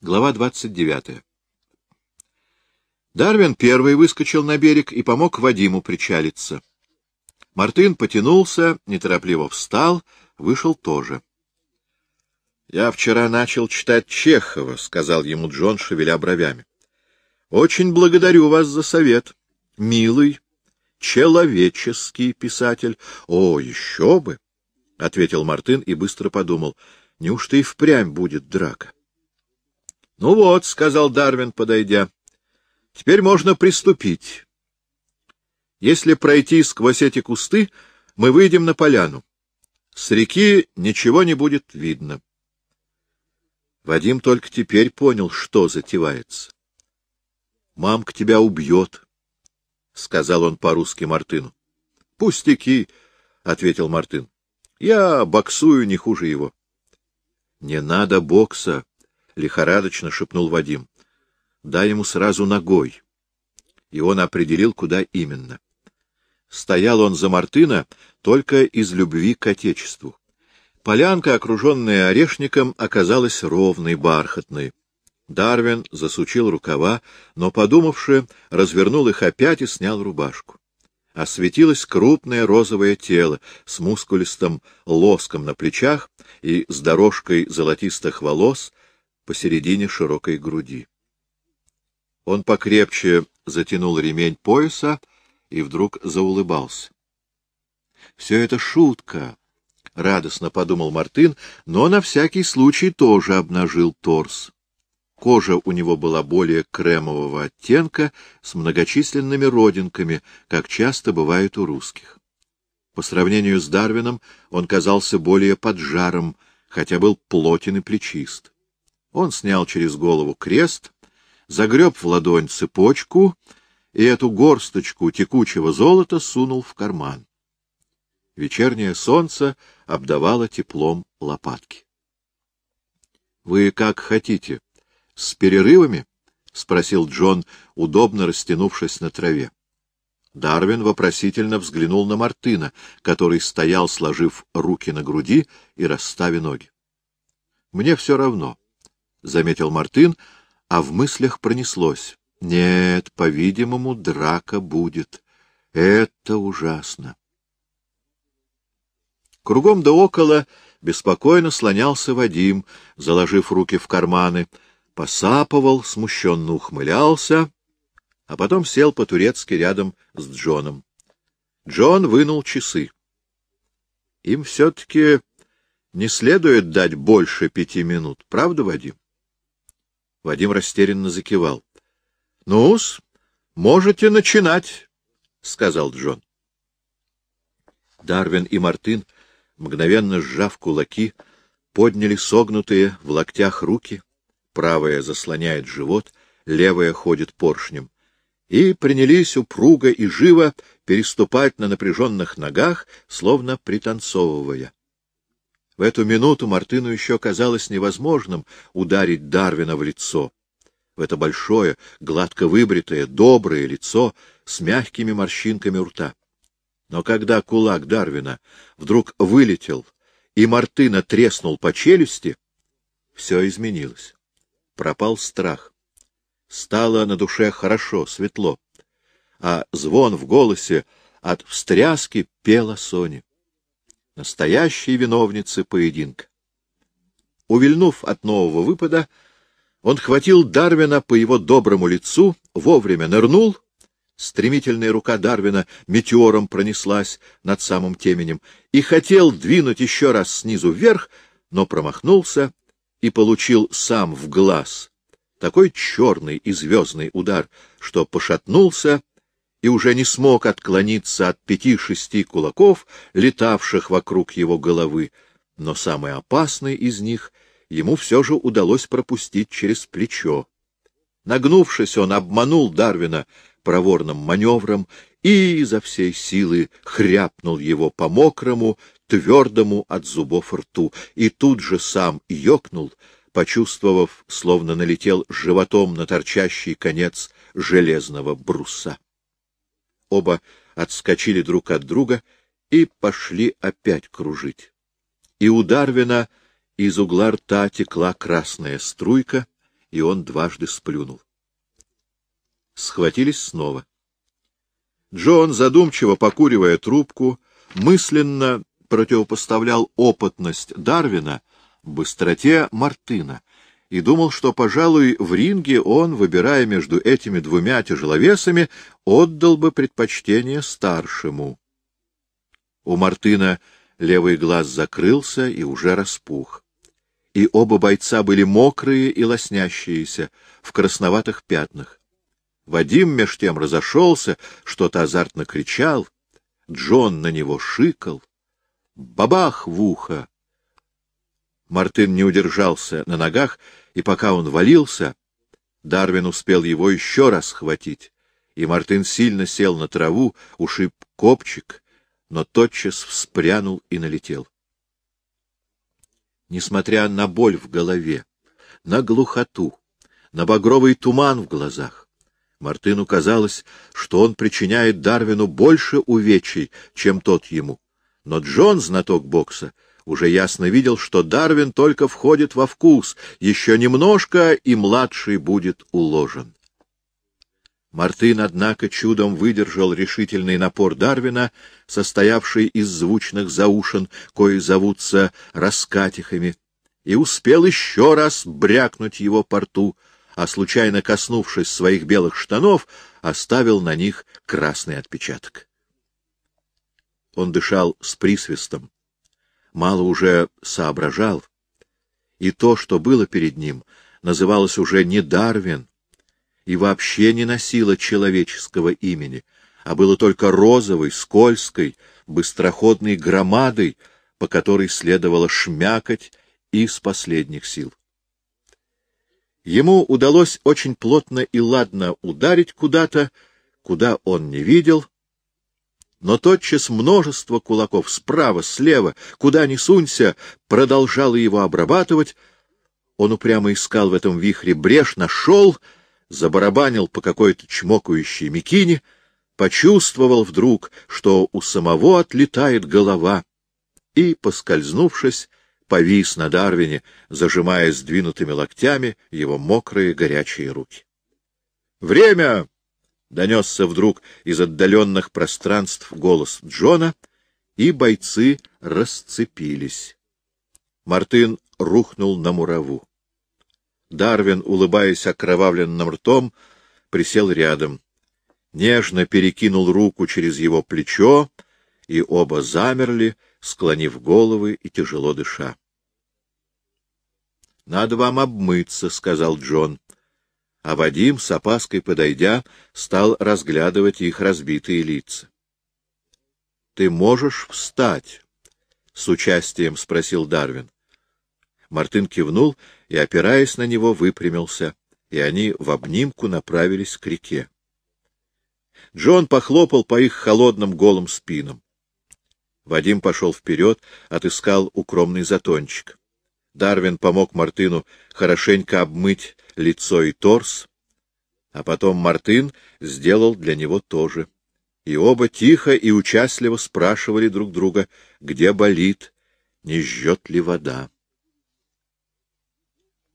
Глава 29. Дарвин первый выскочил на берег и помог Вадиму причалиться. Мартын потянулся, неторопливо встал, вышел тоже. — Я вчера начал читать Чехова, — сказал ему Джон, шевеля бровями. — Очень благодарю вас за совет. Милый, человеческий писатель. — О, еще бы! — ответил Мартын и быстро подумал. — Неужто и впрямь будет драка? — Ну вот, — сказал Дарвин, подойдя, — теперь можно приступить. Если пройти сквозь эти кусты, мы выйдем на поляну. С реки ничего не будет видно. Вадим только теперь понял, что затевается. — Мамка тебя убьет, — сказал он по-русски Мартыну. — Пустяки, — ответил Мартын. — Я боксую не хуже его. — Не надо бокса, лихорадочно шепнул Вадим. Дай ему сразу ногой. И он определил, куда именно. Стоял он за Мартына только из любви к Отечеству. Полянка, окруженная орешником, оказалась ровной, бархатной. Дарвин засучил рукава, но, подумавши, развернул их опять и снял рубашку. Осветилось крупное розовое тело с мускулистым лоском на плечах и с дорожкой золотистых волос, посередине широкой груди. Он покрепче затянул ремень пояса и вдруг заулыбался. — Все это шутка, — радостно подумал Мартын, но на всякий случай тоже обнажил торс. Кожа у него была более кремового оттенка, с многочисленными родинками, как часто бывает у русских. По сравнению с Дарвином он казался более поджаром, хотя был плотен и плечист. Он снял через голову крест, загреб в ладонь цепочку и эту горсточку текучего золота сунул в карман. Вечернее солнце обдавало теплом лопатки. — Вы как хотите? С перерывами? — спросил Джон, удобно растянувшись на траве. Дарвин вопросительно взглянул на Мартына, который стоял, сложив руки на груди и расставив ноги. — Мне все равно. —— заметил Мартын, а в мыслях пронеслось. Нет, по-видимому, драка будет. Это ужасно. Кругом да около беспокойно слонялся Вадим, заложив руки в карманы, посапывал, смущенно ухмылялся, а потом сел по-турецки рядом с Джоном. Джон вынул часы. Им все-таки не следует дать больше пяти минут, правда, Вадим? Вадим растерянно закивал. — Ну-с, можете начинать, — сказал Джон. Дарвин и Мартын, мгновенно сжав кулаки, подняли согнутые в локтях руки, правая заслоняет живот, левая ходит поршнем, и принялись упруго и живо переступать на напряженных ногах, словно пританцовывая. В эту минуту Мартыну еще казалось невозможным ударить Дарвина в лицо. В это большое, гладко выбритое, доброе лицо с мягкими морщинками рта. Но когда кулак Дарвина вдруг вылетел и Мартына треснул по челюсти, все изменилось. Пропал страх. Стало на душе хорошо, светло, а звон в голосе от встряски пела Соня настоящей виновницы поединка. Увильнув от нового выпада, он хватил Дарвина по его доброму лицу, вовремя нырнул, стремительная рука Дарвина метеором пронеслась над самым теменем и хотел двинуть еще раз снизу вверх, но промахнулся и получил сам в глаз такой черный и звездный удар, что пошатнулся и уже не смог отклониться от пяти-шести кулаков, летавших вокруг его головы, но самый опасный из них ему все же удалось пропустить через плечо. Нагнувшись, он обманул Дарвина проворным маневром и изо всей силы хряпнул его по мокрому, твердому от зубов рту, и тут же сам ёкнул, почувствовав, словно налетел животом на торчащий конец железного бруса. Оба отскочили друг от друга и пошли опять кружить. И у Дарвина из угла рта текла красная струйка, и он дважды сплюнул. Схватились снова. Джон, задумчиво покуривая трубку, мысленно противопоставлял опытность Дарвина быстроте Мартына и думал, что, пожалуй, в ринге он, выбирая между этими двумя тяжеловесами, отдал бы предпочтение старшему. У Мартына левый глаз закрылся и уже распух. И оба бойца были мокрые и лоснящиеся, в красноватых пятнах. Вадим меж тем разошелся, что-то азартно кричал. Джон на него шикал. Бабах в ухо! Мартын не удержался на ногах, и пока он валился, Дарвин успел его еще раз схватить, и Мартын сильно сел на траву, ушиб копчик, но тотчас вспрянул и налетел. Несмотря на боль в голове, на глухоту, на багровый туман в глазах, Мартыну казалось, что он причиняет Дарвину больше увечий, чем тот ему. Но Джон, знаток бокса, уже ясно видел, что Дарвин только входит во вкус, еще немножко, и младший будет уложен. Мартын, однако, чудом выдержал решительный напор Дарвина, состоявший из звучных заушин, кои зовутся раскатихами, и успел еще раз брякнуть его по рту, а, случайно коснувшись своих белых штанов, оставил на них красный отпечаток. Он дышал с присвистом, мало уже соображал, и то, что было перед ним, называлось уже не Дарвин, и вообще не носило человеческого имени, а было только розовой, скользкой, быстроходной громадой, по которой следовало шмякать из последних сил. Ему удалось очень плотно и ладно ударить куда-то, куда он не видел, но тотчас множество кулаков справа, слева, куда ни сунься, продолжало его обрабатывать. Он упрямо искал в этом вихре брешь, нашел, забарабанил по какой-то чмокающей мекине, почувствовал вдруг, что у самого отлетает голова, и, поскользнувшись, повис на Дарвине, зажимая сдвинутыми локтями его мокрые горячие руки. «Время!» — донесся вдруг из отдаленных пространств голос Джона, и бойцы расцепились. Мартын рухнул на мураву. Дарвин, улыбаясь окровавленным ртом, присел рядом, нежно перекинул руку через его плечо, и оба замерли, склонив головы и тяжело дыша. — Надо вам обмыться, — сказал Джон. А Вадим, с опаской подойдя, стал разглядывать их разбитые лица. — Ты можешь встать? — с участием спросил Дарвин. Мартын кивнул и, опираясь на него, выпрямился, и они в обнимку направились к реке. Джон похлопал по их холодным голым спинам. Вадим пошел вперед, отыскал укромный затончик. Дарвин помог Мартыну хорошенько обмыть лицо и торс, а потом Мартын сделал для него тоже. И оба тихо и участливо спрашивали друг друга, где болит, не жжет ли вода.